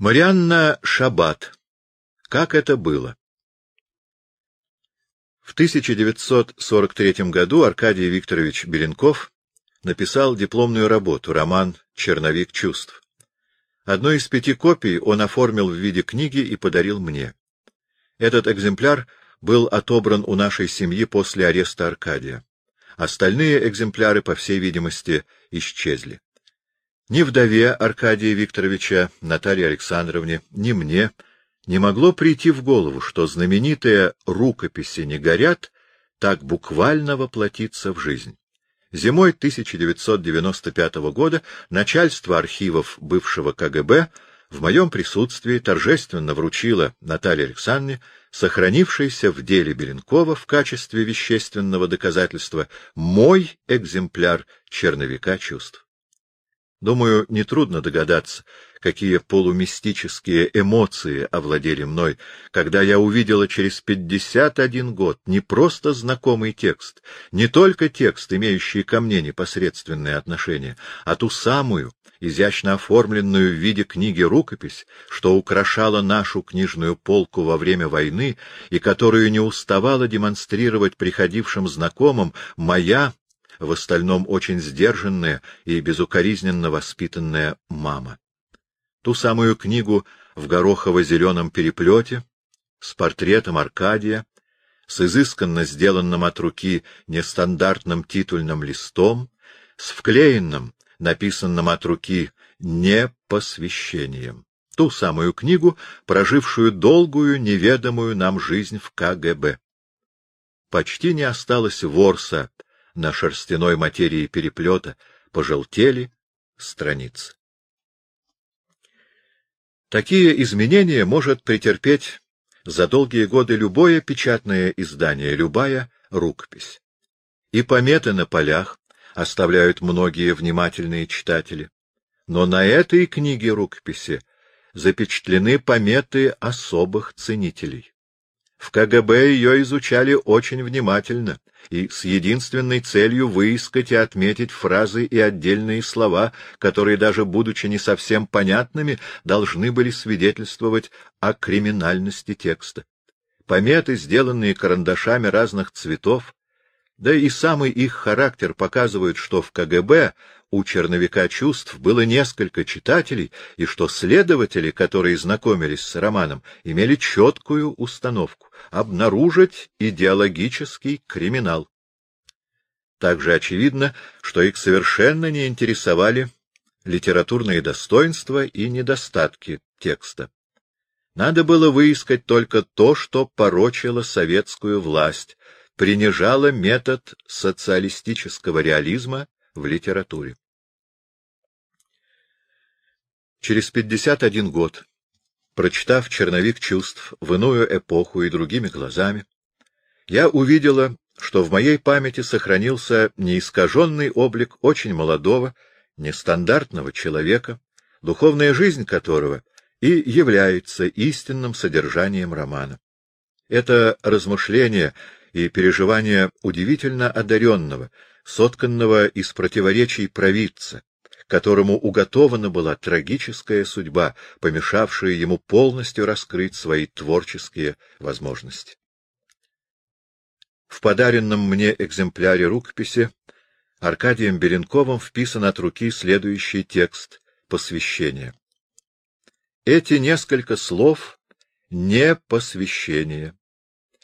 Марианна Шабат. Как это было? В 1943 году Аркадий Викторович Беленков написал дипломную работу, роман «Черновик чувств». Одну из пяти копий он оформил в виде книги и подарил мне. Этот экземпляр был отобран у нашей семьи после ареста Аркадия. Остальные экземпляры, по всей видимости, исчезли. Ни вдове Аркадия Викторовича, Наталье Александровне, ни мне не могло прийти в голову, что знаменитые рукописи не горят, так буквально воплотиться в жизнь. Зимой 1995 года начальство архивов бывшего КГБ в моем присутствии торжественно вручило Наталье Александровне сохранившийся в деле Беленкова в качестве вещественного доказательства мой экземпляр черновика чувств. Думаю, нетрудно догадаться, какие полумистические эмоции овладели мной, когда я увидела через пятьдесят один год не просто знакомый текст, не только текст, имеющий ко мне непосредственное отношение, а ту самую, изящно оформленную в виде книги рукопись, что украшала нашу книжную полку во время войны и которую не уставала демонстрировать приходившим знакомым моя в остальном очень сдержанная и безукоризненно воспитанная мама. Ту самую книгу в горохово-зеленом переплете с портретом Аркадия, с изысканно сделанным от руки нестандартным титульным листом, с вклеенным, написанным от руки непосвящением. Ту самую книгу, прожившую долгую, неведомую нам жизнь в КГБ. Почти не осталось ворса на шерстяной материи переплета пожелтели страницы. Такие изменения может претерпеть за долгие годы любое печатное издание, любая рукопись. И пометы на полях оставляют многие внимательные читатели. Но на этой книге рукописи запечатлены пометы особых ценителей. В КГБ ее изучали очень внимательно и с единственной целью выискать и отметить фразы и отдельные слова, которые, даже будучи не совсем понятными, должны были свидетельствовать о криминальности текста. Пометы, сделанные карандашами разных цветов, да и самый их характер показывают, что в КГБ у черновика чувств было несколько читателей, и что следователи, которые знакомились с романом, имели четкую установку — обнаружить идеологический криминал. Также очевидно, что их совершенно не интересовали литературные достоинства и недостатки текста. Надо было выискать только то, что порочило советскую власть, принижало метод социалистического реализма в литературе. Через 51 год, прочитав «Черновик чувств» в иную эпоху и другими глазами, я увидела, что в моей памяти сохранился неискаженный облик очень молодого, нестандартного человека, духовная жизнь которого и является истинным содержанием романа. Это размышление и переживание удивительно одаренного, сотканного из противоречий провидца, которому уготована была трагическая судьба, помешавшая ему полностью раскрыть свои творческие возможности. В подаренном мне экземпляре рукописи Аркадием Беренковым вписан от руки следующий текст посвящения. Эти несколько слов — не посвящение.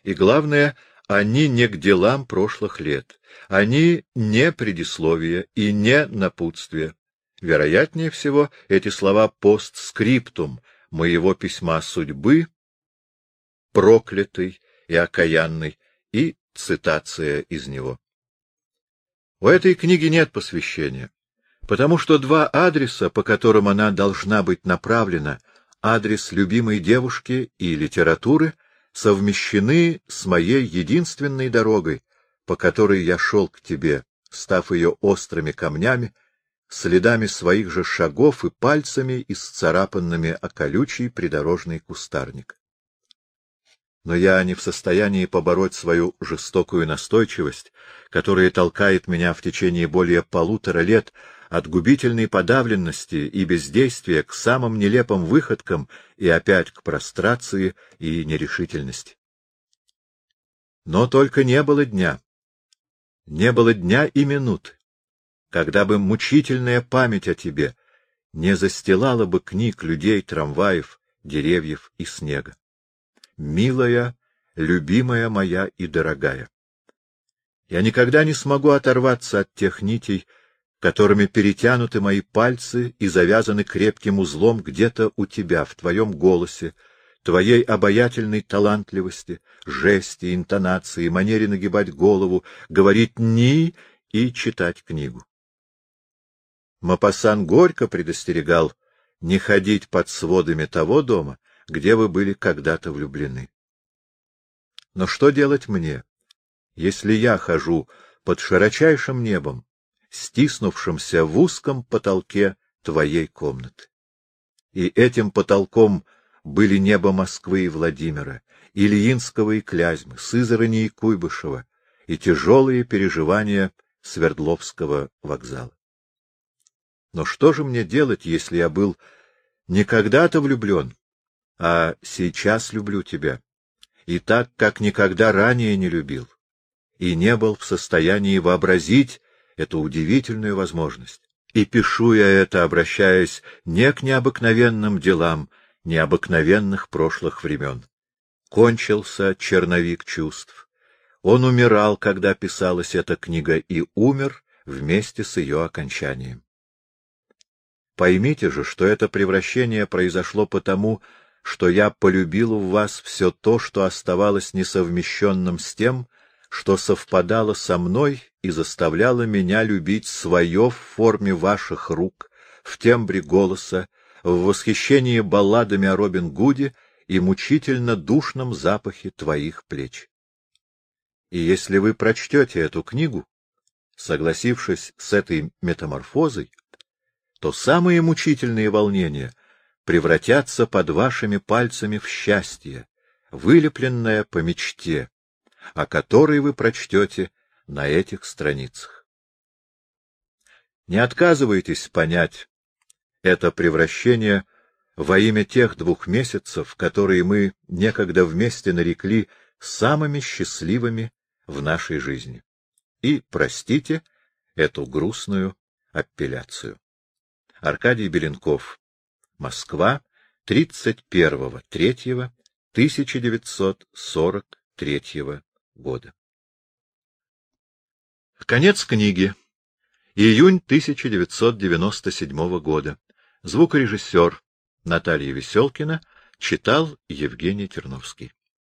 И главное — они не к делам прошлых лет, они не предисловие и не напутствие. Вероятнее всего, эти слова постскриптум моего письма судьбы, проклятый и окаянный, и цитация из него. У этой книги нет посвящения, потому что два адреса, по которым она должна быть направлена, адрес любимой девушки и литературы, совмещены с моей единственной дорогой, по которой я шел к тебе, став ее острыми камнями, следами своих же шагов и пальцами, исцарапанными о колючий придорожный кустарник. Но я не в состоянии побороть свою жестокую настойчивость, которая толкает меня в течение более полутора лет от губительной подавленности и бездействия к самым нелепым выходкам и опять к прострации и нерешительности. Но только не было дня, не было дня и минуты, когда бы мучительная память о тебе не застилала бы книг людей, трамваев, деревьев и снега. Милая, любимая моя и дорогая, я никогда не смогу оторваться от тех нитей, которыми перетянуты мои пальцы и завязаны крепким узлом где-то у тебя, в твоем голосе, твоей обаятельной талантливости, жести, интонации, манере нагибать голову, говорить «ни» и читать книгу. Мапасан горько предостерегал не ходить под сводами того дома, где вы были когда-то влюблены. Но что делать мне, если я хожу под широчайшим небом, стиснувшимся в узком потолке твоей комнаты. И этим потолком были небо Москвы и Владимира, Ильинского и Клязьмы, Сызрани и Куйбышева, и тяжелые переживания Свердловского вокзала. Но что же мне делать, если я был не когда-то влюблен, а сейчас люблю тебя, и так, как никогда ранее не любил, и не был в состоянии вообразить эту удивительную возможность. И пишу я это, обращаясь не к необыкновенным делам необыкновенных прошлых времен. Кончился черновик чувств. Он умирал, когда писалась эта книга, и умер вместе с ее окончанием. Поймите же, что это превращение произошло потому, что я полюбил в вас все то, что оставалось несовмещенным с тем, что совпадало со мной и заставляло меня любить свое в форме ваших рук, в тембре голоса, в восхищении балладами о Робин Гуде и мучительно душном запахе твоих плеч. И если вы прочтете эту книгу, согласившись с этой метаморфозой, то самые мучительные волнения превратятся под вашими пальцами в счастье, вылепленное по мечте, о которой вы прочтете на этих страницах. Не отказывайтесь понять это превращение во имя тех двух месяцев, которые мы некогда вместе нарекли самыми счастливыми в нашей жизни. И простите эту грустную апелляцию. Аркадий Беленков. Москва. 31.03.1943 года. Конец книги. Июнь 1997 года. Звукорежиссер Наталья Веселкина читал Евгений Терновский.